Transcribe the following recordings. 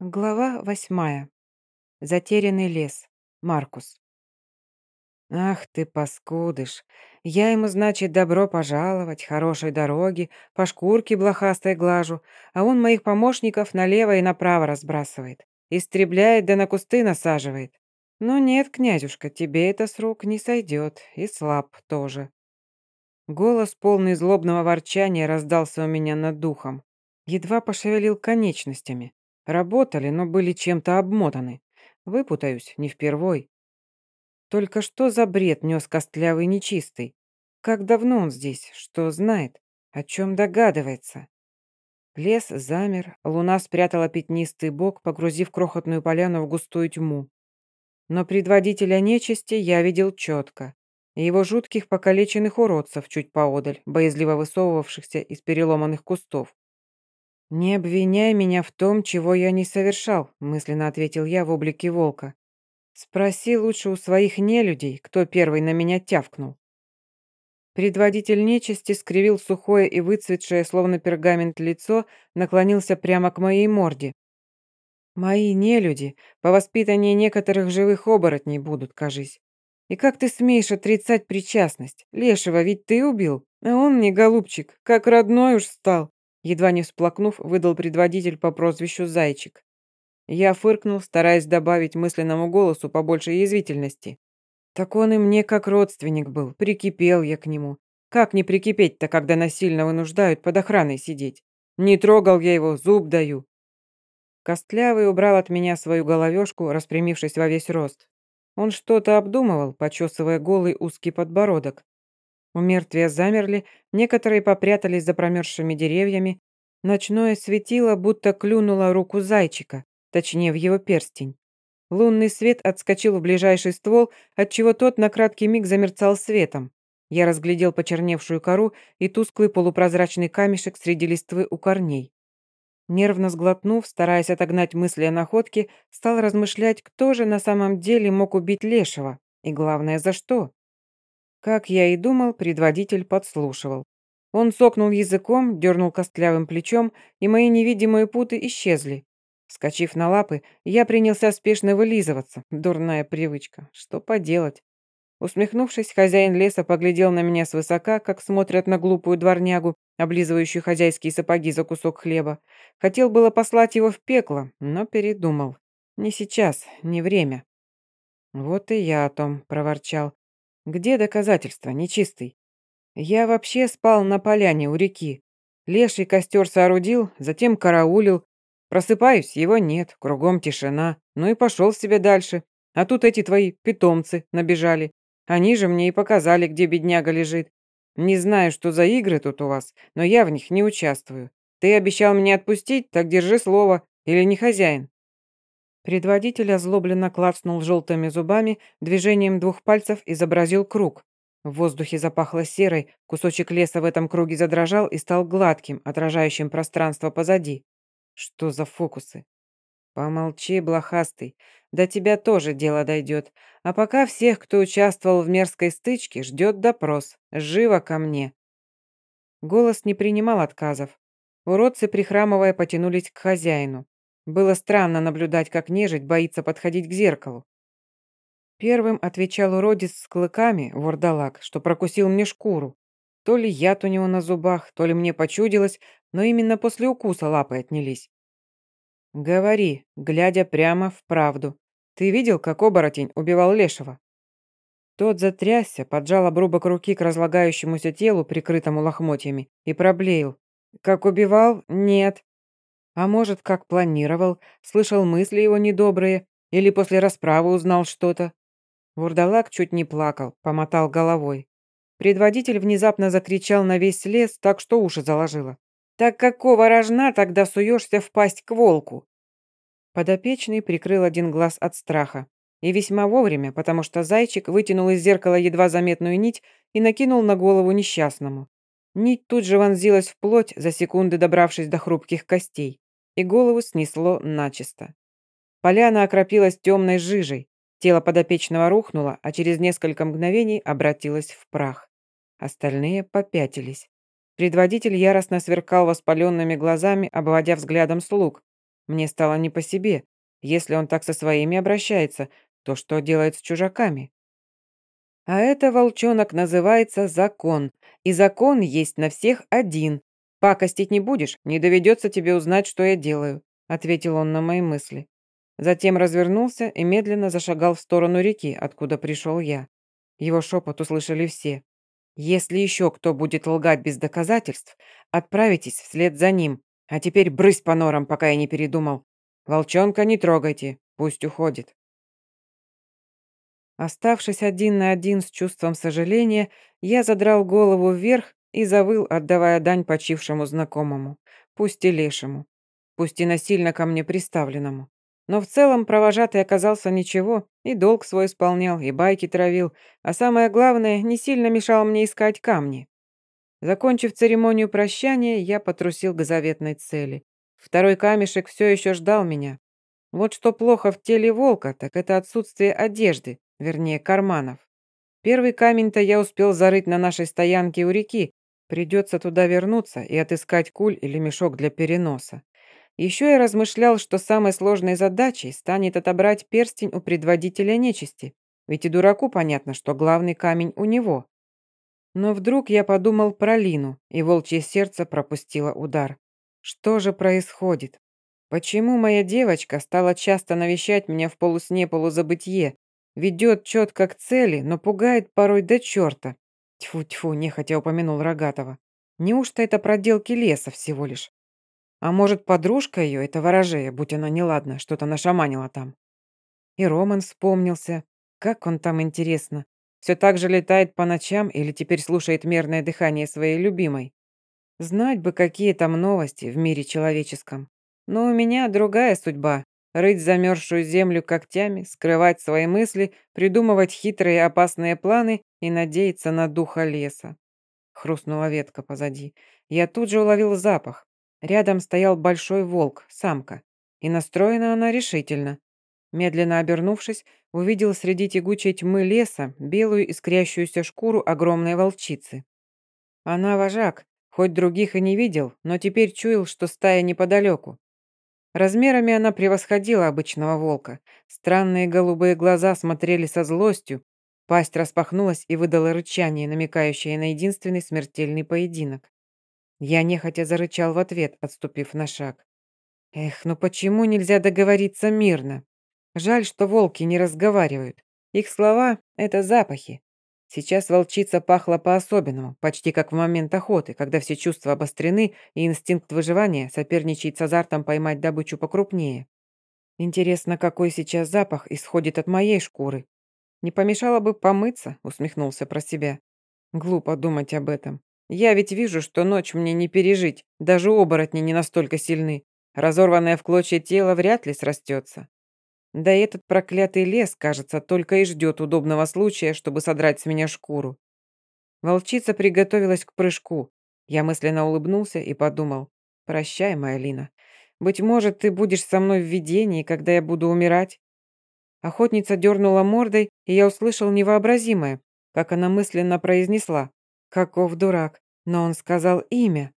Глава восьмая. Затерянный лес. Маркус. Ах ты, паскудыш. Я ему, значит, добро пожаловать, хорошей дороги, по шкурке блохастой глажу, а он моих помощников налево и направо разбрасывает. Истребляет да на кусты насаживает. Но нет, князюшка, тебе это с рук не сойдет, и слаб тоже. Голос, полный злобного ворчания, раздался у меня над духом. Едва пошевелил конечностями. Работали, но были чем-то обмотаны. Выпутаюсь, не впервой. Только что за бред нес костлявый нечистый? Как давно он здесь? Что знает? О чем догадывается? Лес замер, луна спрятала пятнистый бок, погрузив крохотную поляну в густую тьму. Но предводителя нечисти я видел четко. Его жутких покалеченных уродцев чуть поодаль, боязливо высовывавшихся из переломанных кустов. «Не обвиняй меня в том, чего я не совершал», мысленно ответил я в облике волка. «Спроси лучше у своих нелюдей, кто первый на меня тявкнул». Предводитель нечисти скривил сухое и выцветшее, словно пергамент, лицо, наклонился прямо к моей морде. «Мои нелюди по воспитанию некоторых живых оборотней будут, кажись. И как ты смеешь отрицать причастность? Лешего ведь ты убил, а он мне, голубчик, как родной уж стал. Едва не всплакнув, выдал предводитель по прозвищу Зайчик. Я фыркнул, стараясь добавить мысленному голосу побольше язвительности. Так он и мне как родственник был, прикипел я к нему. Как не прикипеть-то, когда насильно вынуждают под охраной сидеть? Не трогал я его, зуб даю. Костлявый убрал от меня свою головешку, распрямившись во весь рост. Он что-то обдумывал, почесывая голый узкий подбородок. У мертвия замерли, некоторые попрятались за промерзшими деревьями. Ночное светило будто клюнуло руку зайчика, точнее в его перстень. Лунный свет отскочил в ближайший ствол, отчего тот на краткий миг замерцал светом. Я разглядел почерневшую кору и тусклый полупрозрачный камешек среди листвы у корней. Нервно сглотнув, стараясь отогнать мысли о находке, стал размышлять, кто же на самом деле мог убить Лешего, и главное, за что. Как я и думал, предводитель подслушивал. Он сокнул языком, дернул костлявым плечом, и мои невидимые путы исчезли. Вскочив на лапы, я принялся спешно вылизываться. Дурная привычка. Что поделать? Усмехнувшись, хозяин леса поглядел на меня свысока, как смотрят на глупую дворнягу, облизывающую хозяйские сапоги за кусок хлеба. Хотел было послать его в пекло, но передумал. Не сейчас, не время. «Вот и я о том», — проворчал. Где доказательства, нечистый? Я вообще спал на поляне у реки. Леший костер соорудил, затем караулил. Просыпаюсь, его нет, кругом тишина. Ну и пошел себе дальше. А тут эти твои питомцы набежали. Они же мне и показали, где бедняга лежит. Не знаю, что за игры тут у вас, но я в них не участвую. Ты обещал меня отпустить, так держи слово. Или не хозяин? Предводитель озлобленно клацнул желтыми зубами, движением двух пальцев изобразил круг. В воздухе запахло серой, кусочек леса в этом круге задрожал и стал гладким, отражающим пространство позади. Что за фокусы? Помолчи, блохастый, до тебя тоже дело дойдет. А пока всех, кто участвовал в мерзкой стычке, ждет допрос. Живо ко мне. Голос не принимал отказов. Уродцы, прихрамывая, потянулись к хозяину. Было странно наблюдать, как нежить боится подходить к зеркалу. Первым отвечал уродец с клыками, вурдалак, что прокусил мне шкуру. То ли яд у него на зубах, то ли мне почудилось, но именно после укуса лапы отнялись. «Говори, глядя прямо в правду. Ты видел, как оборотень убивал лешего?» Тот затрясся, поджал обрубок руки к разлагающемуся телу, прикрытому лохмотьями, и проблеял. «Как убивал? Нет. А может, как планировал, слышал мысли его недобрые или после расправы узнал что-то. Вурдалак чуть не плакал, помотал головой. Предводитель внезапно закричал на весь лес, так что уши заложило. «Так какого рожна тогда суешься в пасть к волку?» Подопечный прикрыл один глаз от страха. И весьма вовремя, потому что зайчик вытянул из зеркала едва заметную нить и накинул на голову несчастному. Нить тут же вонзилась в плоть, за секунды добравшись до хрупких костей и голову снесло начисто. Поляна окропилась темной жижей, тело подопечного рухнуло, а через несколько мгновений обратилось в прах. Остальные попятились. Предводитель яростно сверкал воспаленными глазами, обводя взглядом слуг. Мне стало не по себе. Если он так со своими обращается, то что делает с чужаками? А это, волчонок, называется закон. И закон есть на всех один. Пакостить не будешь, не доведется тебе узнать, что я делаю», ответил он на мои мысли. Затем развернулся и медленно зашагал в сторону реки, откуда пришел я. Его шепот услышали все. «Если еще кто будет лгать без доказательств, отправитесь вслед за ним. А теперь брысь по норам, пока я не передумал. Волчонка не трогайте, пусть уходит». Оставшись один на один с чувством сожаления, я задрал голову вверх и завыл, отдавая дань почившему знакомому, пусть и лешему, пусть и насильно ко мне приставленному. Но в целом провожатый оказался ничего, и долг свой исполнял, и байки травил, а самое главное, не сильно мешал мне искать камни. Закончив церемонию прощания, я потрусил к заветной цели. Второй камешек все еще ждал меня. Вот что плохо в теле волка, так это отсутствие одежды, вернее, карманов. Первый камень-то я успел зарыть на нашей стоянке у реки. Придется туда вернуться и отыскать куль или мешок для переноса. Еще я размышлял, что самой сложной задачей станет отобрать перстень у предводителя нечисти, ведь и дураку понятно, что главный камень у него. Но вдруг я подумал про Лину, и волчье сердце пропустило удар. Что же происходит? Почему моя девочка стала часто навещать меня в полусне-полузабытье, ведет четко к цели, но пугает порой до черта? Тьфу-тьфу, нехотя упомянул Рогатова. Неужто это проделки леса всего лишь? А может, подружка ее, это ворожея, будь она неладна, что-то нашаманила там. И Роман вспомнился. Как он там, интересно? Все так же летает по ночам или теперь слушает мерное дыхание своей любимой? Знать бы, какие там новости в мире человеческом. Но у меня другая судьба. Рыть замерзшую землю когтями, скрывать свои мысли, придумывать хитрые опасные планы и надеяться на духа леса. Хрустнула ветка позади. Я тут же уловил запах. Рядом стоял большой волк, самка, и настроена она решительно. Медленно обернувшись, увидел среди тягучей тьмы леса белую искрящуюся шкуру огромной волчицы. Она вожак, хоть других и не видел, но теперь чуял, что стая неподалеку. Размерами она превосходила обычного волка. Странные голубые глаза смотрели со злостью, пасть распахнулась и выдала рычание, намекающее на единственный смертельный поединок. Я нехотя зарычал в ответ, отступив на шаг. Эх, ну почему нельзя договориться мирно? Жаль, что волки не разговаривают. Их слова — это запахи. Сейчас волчица пахла по-особенному, почти как в момент охоты, когда все чувства обострены и инстинкт выживания соперничает с азартом поймать добычу покрупнее. Интересно, какой сейчас запах исходит от моей шкуры? Не помешало бы помыться, усмехнулся про себя. Глупо думать об этом. Я ведь вижу, что ночь мне не пережить, даже оборотни не настолько сильны. Разорванное в клочья тело вряд ли срастется. Да и этот проклятый лес, кажется, только и ждет удобного случая, чтобы содрать с меня шкуру. Волчица приготовилась к прыжку. Я мысленно улыбнулся и подумал, «Прощай, моя Лина. Быть может, ты будешь со мной в видении, когда я буду умирать?» Охотница дернула мордой, и я услышал невообразимое, как она мысленно произнесла. Каков дурак, но он сказал имя.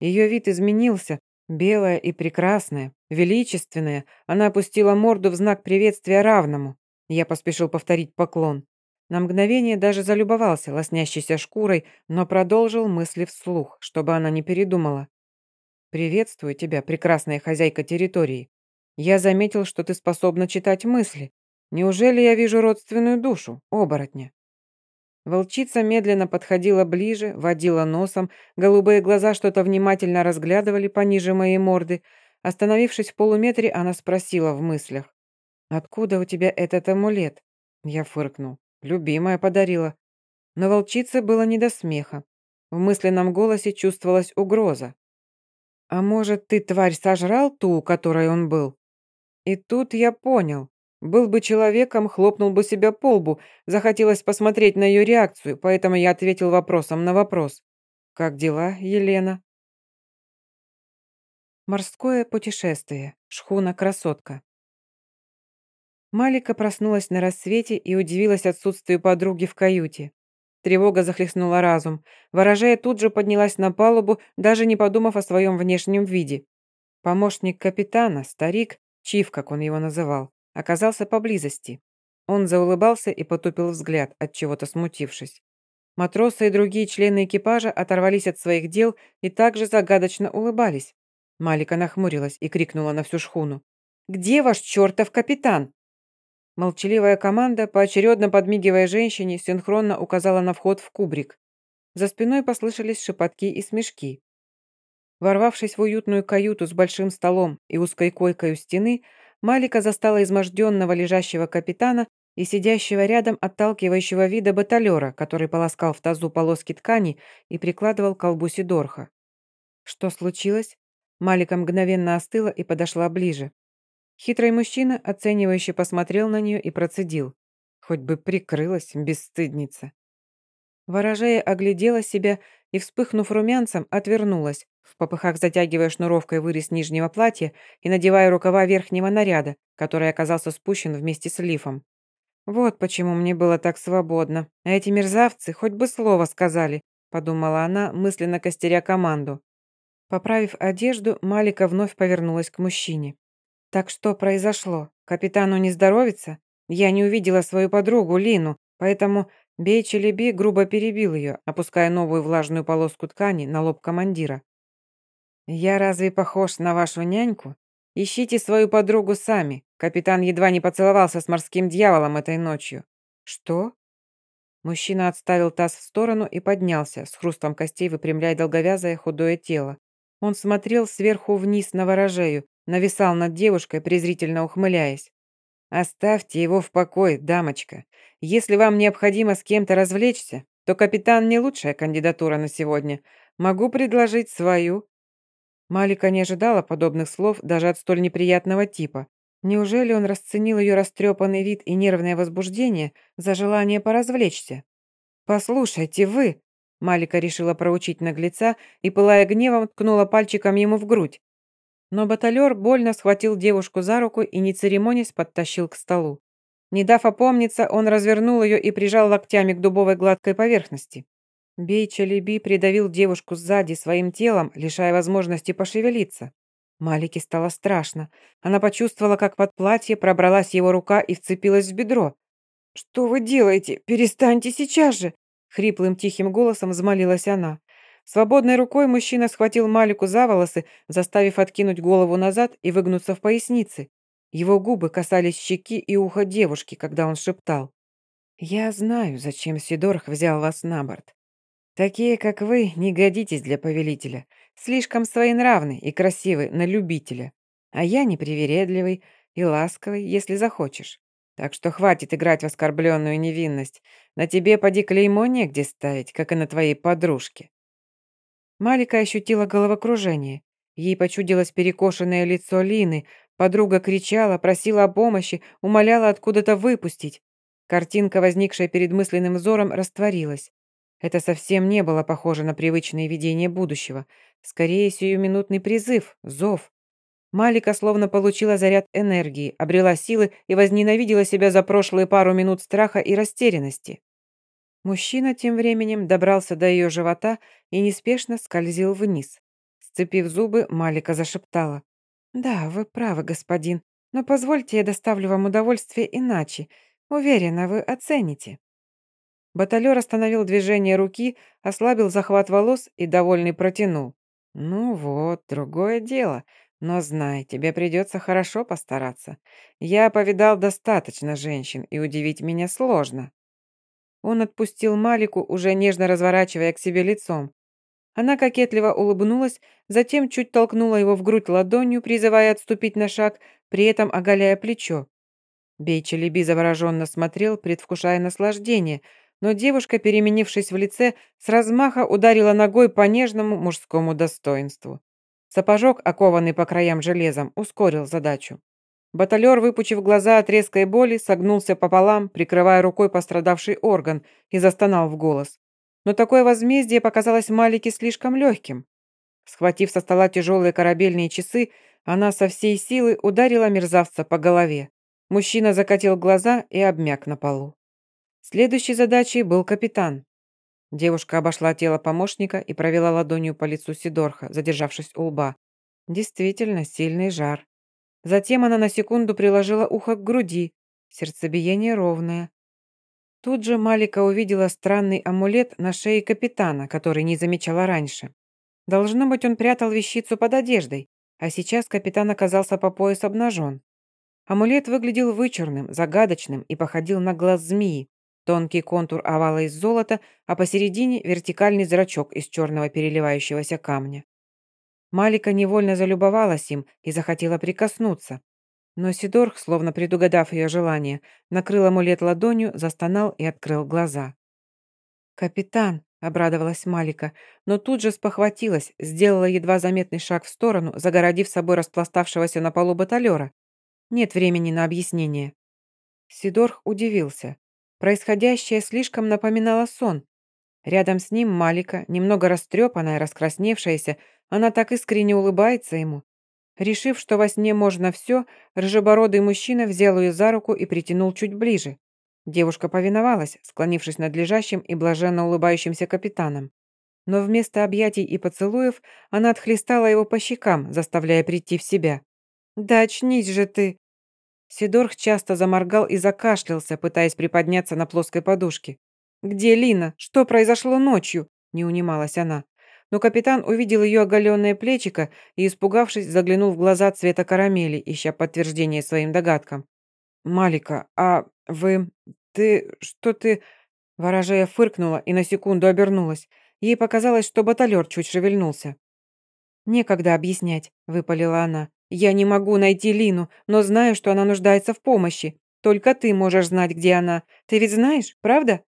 Ее вид изменился, белая и прекрасная, величественная. Она опустила морду в знак приветствия равному. Я поспешил повторить поклон. На мгновение даже залюбовался лоснящейся шкурой, но продолжил мысли вслух, чтобы она не передумала. «Приветствую тебя, прекрасная хозяйка территории. Я заметил, что ты способна читать мысли. Неужели я вижу родственную душу, оборотня?» Волчица медленно подходила ближе, водила носом, голубые глаза что-то внимательно разглядывали пониже моей морды. Остановившись в полуметре, она спросила в мыслях. «Откуда у тебя этот амулет?» Я фыркнул. «Любимая подарила». Но волчице было не до смеха. В мысленном голосе чувствовалась угроза. «А может, ты, тварь, сожрал ту, у которой он был?» И тут я понял. Был бы человеком, хлопнул бы себя по лбу. Захотелось посмотреть на ее реакцию, поэтому я ответил вопросом на вопрос. «Как дела, Елена?» Морское путешествие. Шхуна-красотка. Малика проснулась на рассвете и удивилась отсутствию подруги в каюте. Тревога захлестнула разум. Ворожея тут же поднялась на палубу, даже не подумав о своем внешнем виде. Помощник капитана, старик, Чиф, как он его называл, оказался поблизости. Он заулыбался и потупил взгляд, от чего-то смутившись. Матросы и другие члены экипажа оторвались от своих дел и также загадочно улыбались. Малика нахмурилась и крикнула на всю шхуну. «Где ваш чертов капитан?» Молчаливая команда, поочередно подмигивая женщине, синхронно указала на вход в кубрик. За спиной послышались шепотки и смешки. Ворвавшись в уютную каюту с большим столом и узкой койкой у стены, Малика застала изможденного лежащего капитана и сидящего рядом отталкивающего вида баталера, который полоскал в тазу полоски ткани и прикладывал к колбу Сидорха. Что случилось? Малика мгновенно остыла и подошла ближе. Хитрый мужчина, оценивающе посмотрел на нее и процедил. Хоть бы прикрылась, бесстыдница. Ворожея оглядела себя и, вспыхнув румянцем, отвернулась, в попыхах затягивая шнуровкой вырез нижнего платья и надевая рукава верхнего наряда, который оказался спущен вместе с лифом. «Вот почему мне было так свободно. А эти мерзавцы хоть бы слово сказали», подумала она, мысленно костеря команду. Поправив одежду, Малика вновь повернулась к мужчине. «Так что произошло? Капитану не здоровится? Я не увидела свою подругу Лину, поэтому Бей грубо перебил ее, опуская новую влажную полоску ткани на лоб командира. «Я разве похож на вашу няньку? Ищите свою подругу сами. Капитан едва не поцеловался с морским дьяволом этой ночью. Что? Мужчина отставил таз в сторону и поднялся, с хрустом костей выпрямляя долговязое худое тело. Он смотрел сверху вниз на ворожею, нависал над девушкой, презрительно ухмыляясь. «Оставьте его в покое, дамочка. Если вам необходимо с кем-то развлечься, то капитан не лучшая кандидатура на сегодня. Могу предложить свою». Малика не ожидала подобных слов даже от столь неприятного типа. Неужели он расценил ее растрепанный вид и нервное возбуждение за желание поразвлечься? «Послушайте, вы...» Малика решила проучить наглеца и, пылая гневом, ткнула пальчиком ему в грудь. Но баталер больно схватил девушку за руку и, не церемонясь, подтащил к столу. Не дав опомниться, он развернул ее и прижал локтями к дубовой гладкой поверхности. Бей Чалиби придавил девушку сзади своим телом, лишая возможности пошевелиться. Малике стало страшно. Она почувствовала, как под платье пробралась его рука и вцепилась в бедро. «Что вы делаете? Перестаньте сейчас же!» Хриплым тихим голосом взмолилась она. Свободной рукой мужчина схватил Малику за волосы, заставив откинуть голову назад и выгнуться в пояснице. Его губы касались щеки и уха девушки, когда он шептал. «Я знаю, зачем Сидорх взял вас на борт. Такие, как вы, не годитесь для повелителя. Слишком своенравный и красивый на любителя. А я непривередливый и ласковый, если захочешь. Так что хватит играть в оскорбленную невинность. На тебе поди клеймо негде ставить, как и на твоей подружке». Малика ощутила головокружение. Ей почудилось перекошенное лицо Лины. Подруга кричала, просила о помощи, умоляла откуда-то выпустить. Картинка, возникшая перед мысленным взором, растворилась. Это совсем не было похоже на привычные видения будущего. Скорее, сиюминутный призыв, зов. Малика словно получила заряд энергии, обрела силы и возненавидела себя за прошлые пару минут страха и растерянности. Мужчина тем временем добрался до ее живота и неспешно скользил вниз. Сцепив зубы, Малика зашептала. «Да, вы правы, господин, но позвольте я доставлю вам удовольствие иначе. Уверена, вы оцените». Баталер остановил движение руки, ослабил захват волос и, довольный, протянул. «Ну вот, другое дело. Но знай, тебе придется хорошо постараться. Я повидал достаточно женщин, и удивить меня сложно». Он отпустил Малику, уже нежно разворачивая к себе лицом. Она кокетливо улыбнулась, затем чуть толкнула его в грудь ладонью, призывая отступить на шаг, при этом оголяя плечо. Бейчелеби завороженно смотрел, предвкушая наслаждение – но девушка, переменившись в лице, с размаха ударила ногой по нежному мужскому достоинству. Сапожок, окованный по краям железом, ускорил задачу. Баталер, выпучив глаза от резкой боли, согнулся пополам, прикрывая рукой пострадавший орган, и застонал в голос. Но такое возмездие показалось Малике слишком легким. Схватив со стола тяжелые корабельные часы, она со всей силы ударила мерзавца по голове. Мужчина закатил глаза и обмяк на полу. Следующей задачей был капитан. Девушка обошла тело помощника и провела ладонью по лицу Сидорха, задержавшись у лба. Действительно, сильный жар. Затем она на секунду приложила ухо к груди. Сердцебиение ровное. Тут же Малика увидела странный амулет на шее капитана, который не замечала раньше. Должно быть, он прятал вещицу под одеждой, а сейчас капитан оказался по пояс обнажен. Амулет выглядел вычурным, загадочным и походил на глаз змеи. Тонкий контур овала из золота, а посередине вертикальный зрачок из черного переливающегося камня. Малика невольно залюбовалась им и захотела прикоснуться. Но Сидорх, словно предугадав ее желание, накрыл амулет ладонью, застонал и открыл глаза. «Капитан!» — обрадовалась Малика, но тут же спохватилась, сделала едва заметный шаг в сторону, загородив собой распластавшегося на полу баталера. Нет времени на объяснение. Сидорх удивился. Происходящее слишком напоминало сон. Рядом с ним Малика, немного растрепанная, раскрасневшаяся, она так искренне улыбается ему. Решив, что во сне можно все, рыжебородый мужчина взял ее за руку и притянул чуть ближе. Девушка повиновалась, склонившись над лежащим и блаженно улыбающимся капитаном. Но вместо объятий и поцелуев она отхлестала его по щекам, заставляя прийти в себя. «Да очнись же ты!» Сидорх часто заморгал и закашлялся, пытаясь приподняться на плоской подушке. «Где Лина? Что произошло ночью?» – не унималась она. Но капитан увидел ее оголенное плечико и, испугавшись, заглянул в глаза цвета карамели, ища подтверждение своим догадкам. «Малика, а вы... ты... что ты...» Ворожея фыркнула и на секунду обернулась. Ей показалось, что баталер чуть шевельнулся. «Некогда объяснять», — выпалила она. «Я не могу найти Лину, но знаю, что она нуждается в помощи. Только ты можешь знать, где она. Ты ведь знаешь, правда?»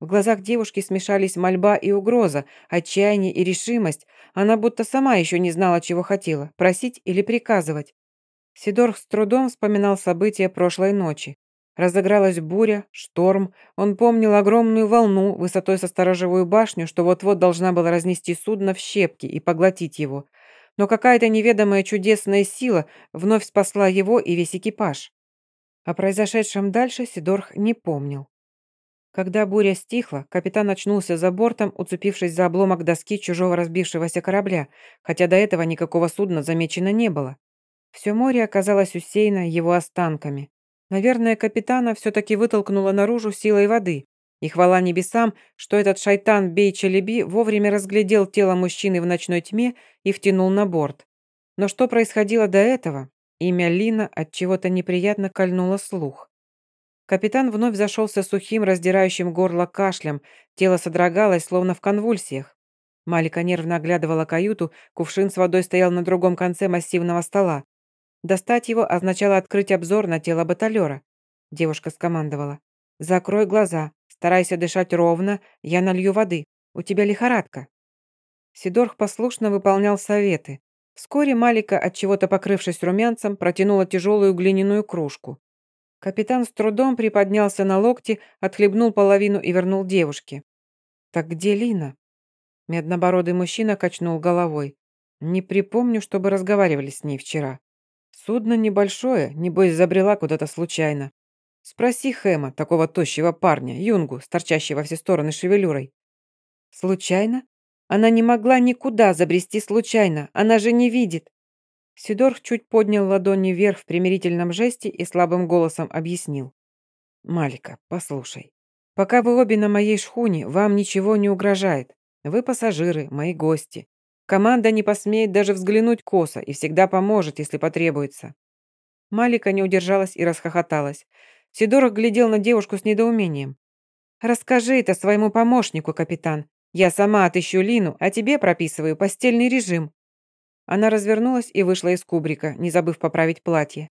В глазах девушки смешались мольба и угроза, отчаяние и решимость. Она будто сама еще не знала, чего хотела, просить или приказывать. Сидор с трудом вспоминал события прошлой ночи. Разыгралась буря, шторм. Он помнил огромную волну высотой со сторожевую башню, что вот-вот должна была разнести судно в щепки и поглотить его. Но какая-то неведомая чудесная сила вновь спасла его и весь экипаж. О произошедшем дальше Сидорх не помнил. Когда буря стихла, капитан очнулся за бортом, уцепившись за обломок доски чужого разбившегося корабля, хотя до этого никакого судна замечено не было. Все море оказалось усеяно его останками. Наверное, капитана все-таки вытолкнуло наружу силой воды. И хвала небесам, что этот шайтан Бей-Челеби вовремя разглядел тело мужчины в ночной тьме и втянул на борт. Но что происходило до этого? Имя Лина от чего-то неприятно кольнуло слух. Капитан вновь зашелся сухим, раздирающим горло кашлем, тело содрогалось, словно в конвульсиях. Малика нервно оглядывала каюту, кувшин с водой стоял на другом конце массивного стола. Достать его означало открыть обзор на тело баталера. Девушка скомандовала. «Закрой глаза, старайся дышать ровно, я налью воды. У тебя лихорадка». Сидорх послушно выполнял советы. Вскоре Малика, от чего-то покрывшись румянцем, протянула тяжелую глиняную кружку. Капитан с трудом приподнялся на локти, отхлебнул половину и вернул девушке. «Так где Лина?» Меднобородый мужчина качнул головой. «Не припомню, чтобы разговаривали с ней вчера. Судно небольшое, небось, забрела куда-то случайно. Спроси Хэма, такого тощего парня, юнгу, торчащей во все стороны шевелюрой. Случайно? Она не могла никуда забрести случайно, она же не видит. Сидорх чуть поднял ладони вверх в примирительном жесте и слабым голосом объяснил. «Малика, послушай, пока вы обе на моей шхуне, вам ничего не угрожает. Вы пассажиры, мои гости. Команда не посмеет даже взглянуть косо и всегда поможет, если потребуется». Малика не удержалась и расхохоталась. Сидоров глядел на девушку с недоумением. «Расскажи это своему помощнику, капитан. Я сама отыщу Лину, а тебе прописываю постельный режим». Она развернулась и вышла из кубрика, не забыв поправить платье.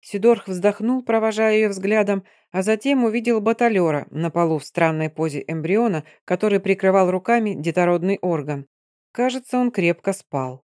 Сидорх вздохнул, провожая ее взглядом, а затем увидел баталера на полу в странной позе эмбриона, который прикрывал руками детородный орган. Кажется, он крепко спал.